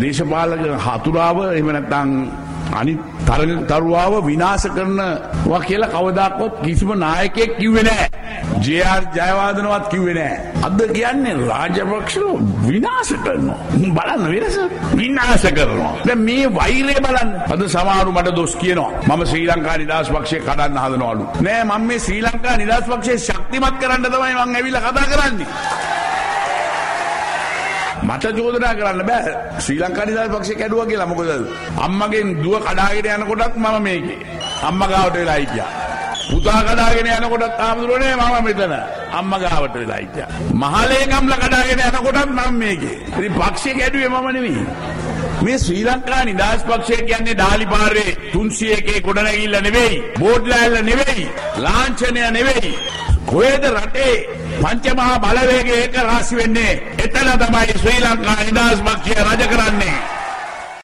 දේශපාලක හතුරාව එහෙම නැත්නම් අනිත් තරග තරුවාව විනාශ කරනවා කියලා කවදාකවත් කිසිම නායකයෙක් කිව්වේ නැහැ. ජේ.ආර් ජයවර්ධනවත් කිව්වේ නැහැ. අද කියන්නේ රාජපක්ෂව විනාශ කරනවා. බලන්න වෙනස විනාශ කරනවා. දැන් මේ වෛරය බලන්න. අද සමහරු මට දොස් කියනවා. මම ශ්‍රී ලංකා නිදහස් පක්ෂය කඩන්න හදනවලු. නෑ මම මේ ශ්‍රී ලංකා නිදහස් පක්ෂය ශක්තිමත් කරන්න තමයි මම ඇවිල්ලා කතා කරන්නේ. මට චෝදනා කරන්න බෑ. ශ්‍රී ලංකා නිදහස් පක්ෂය කැඩුවා කියලා? මොකද අම්මගෙන් දුව කඩාගෙන යනකොටත් මම මේකේ. අම්මා ගාවට වෙලා හිටියා පුතා කඩාගෙන යනකොටත් ආමුදුරනේ මම මෙතන. අම්මා ගාවට වෙලා හිටියා මහලේකම්ලා කඩාගෙන යනකොටත් මම මේකේ. ඉතින් පක්ෂය කැඩුවේ මම නෙවෙයි මේ ශ්‍රී ලංකා නිදහස් පක්ෂය කියන්නේ ඩාලිපාරේ 301 ගොඩනැගිල්ල නෙවෙයි බෝඩ්ලෑල්ල නෙවෙයි ලාංඡනය නෙවෙයි. කොහෙද රටේ පංචමහා බලවේගය එක රාශි වෙන්නේ එතන තමයි ශ්‍රී ලංකා නිදහස් පක්ෂය රජ කරන්නේ.